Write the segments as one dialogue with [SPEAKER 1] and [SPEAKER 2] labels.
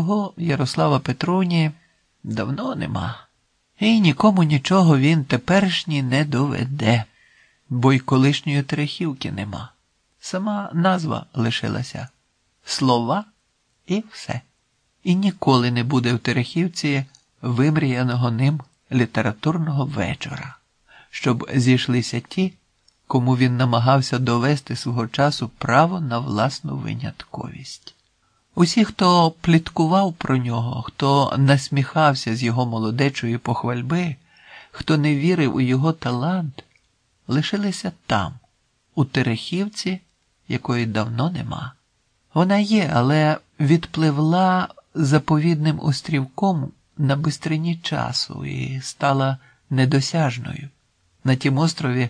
[SPEAKER 1] Його Ярослава Петруні давно нема. І нікому нічого він теперішній не доведе, бо й колишньої Терехівки нема. Сама назва лишилася слова і все. І ніколи не буде в Терехівці вимріяного ним літературного вечора, щоб зійшлися ті, кому він намагався довести свого часу право на власну винятковість. Усі, хто пліткував про нього, хто насміхався з його молодечої похвальби, хто не вірив у його талант, лишилися там, у Терехівці, якої давно нема. Вона є, але відпливла заповідним острівком на бистрині часу і стала недосяжною. На тім острові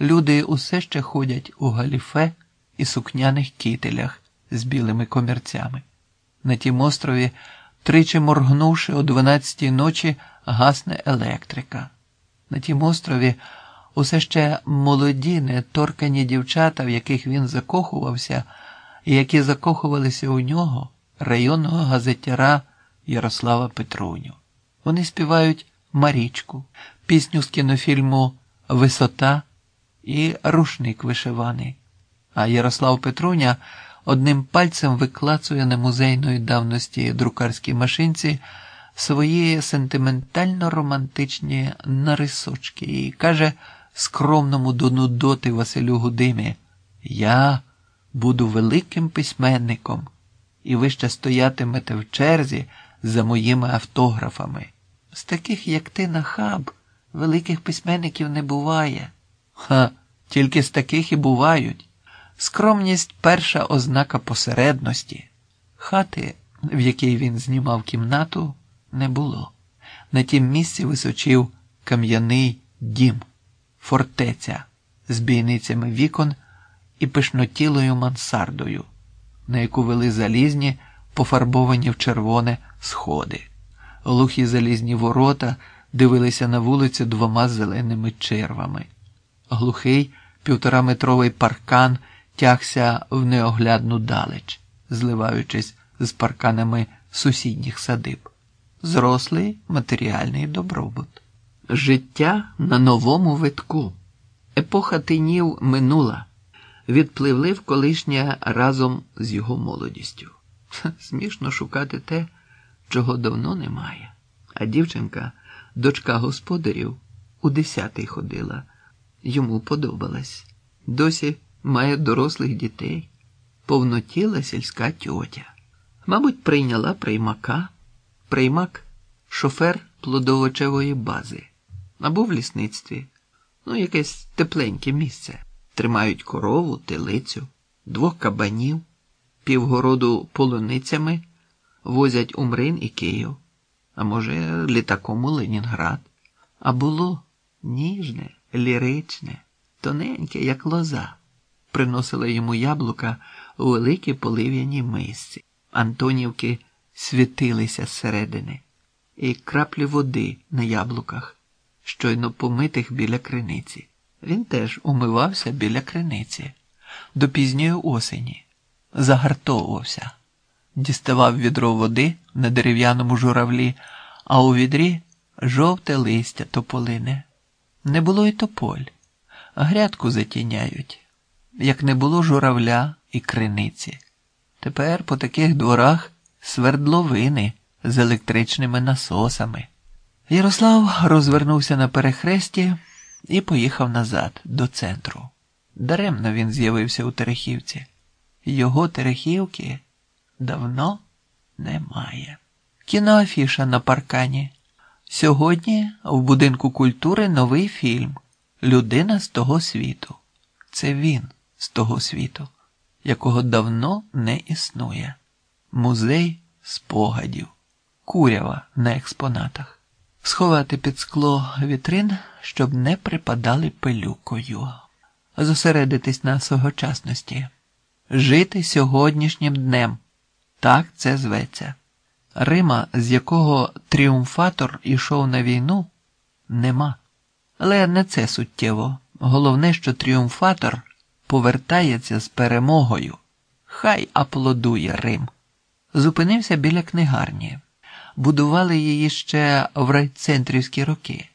[SPEAKER 1] люди усе ще ходять у галіфе і сукняних кителях з білими комірцями. На тім острові, тричі моргнувши о дванадцятій ночі, гасне електрика. На тім острові усе ще молоді, неторкані дівчата, в яких він закохувався, і які закохувалися у нього, районного газетяра Ярослава Петруню. Вони співають Марічку, пісню з кінофільму Висота і рушник вишиваний. А Ярослав Петруня одним пальцем виклацує на музейної давності друкарській машинці свої сентиментально романтичні нарисочки і каже скромному до нудоти Василю Гудимі: Я буду великим письменником, і ви ще стоятимете в черзі за моїми автографами. З таких, як ти, нахаб, великих письменників не буває. Ха, тільки з таких і бувають. Скромність перша ознака посередності. Хати, в якій він знімав кімнату, не було. На тім місці височив кам'яний дім, фортеця з бійницями вікон і пишнотілою мансардою, на яку вели залізні, пофарбовані в червоне сходи. Глухі залізні ворота дивилися на вулицю двома зеленими червами. Глухий півтораметровий паркан тягся в неоглядну далеч, зливаючись з парканами сусідніх садиб. Зрослий матеріальний добробут. Життя на новому витку. Епоха тинів минула, відпливли в колишнє разом з його молодістю. Смішно шукати те, чого давно немає. А дівчинка, дочка господарів, у десятий ходила, йому подобалась. Досі має дорослих дітей, повнотіла сільська тьотя. Мабуть, прийняла приймака, приймак шофер плодовочевої бази або в лісництві, ну, якесь тепленьке місце. Тримають корову, телицю, двох кабанів, півгороду полуницями, возять у Мрин і Київ, а може, літаком у Ленінград. А було ніжне, ліричне, тоненьке, як лоза приносила йому яблука у великій полив'яній мисці. Антонівки світилися зсередини, і краплі води на яблуках, щойно помитих біля криниці. Він теж умивався біля криниці до пізньої осені, загартовувався, діставав відро води на дерев'яному журавлі, а у відрі жовте листя тополине. Не було й тополь, грядку затіняють як не було журавля і криниці. Тепер по таких дворах свердловини з електричними насосами. Ярослав розвернувся на перехресті і поїхав назад до центру. Даремно він з'явився у Терехівці. Його Терехівки давно немає. Кіноафіша на паркані. Сьогодні в будинку культури новий фільм Людина з того світу. Це він з того світу, якого давно не існує. Музей спогадів, курява на експонатах, сховати під скло вітрин, щоб не припадали пилюкою, зосередитись на сьогочасності, жити сьогоднішнім днем. Так це зветься. Рима, з якого тріумфатор ішов на війну, нема. Але не це суттєво. Головне, що тріумфатор повертається з перемогою. Хай аплодує Рим. зупинився біля книгарні. Будували її ще в райцентрівські роки.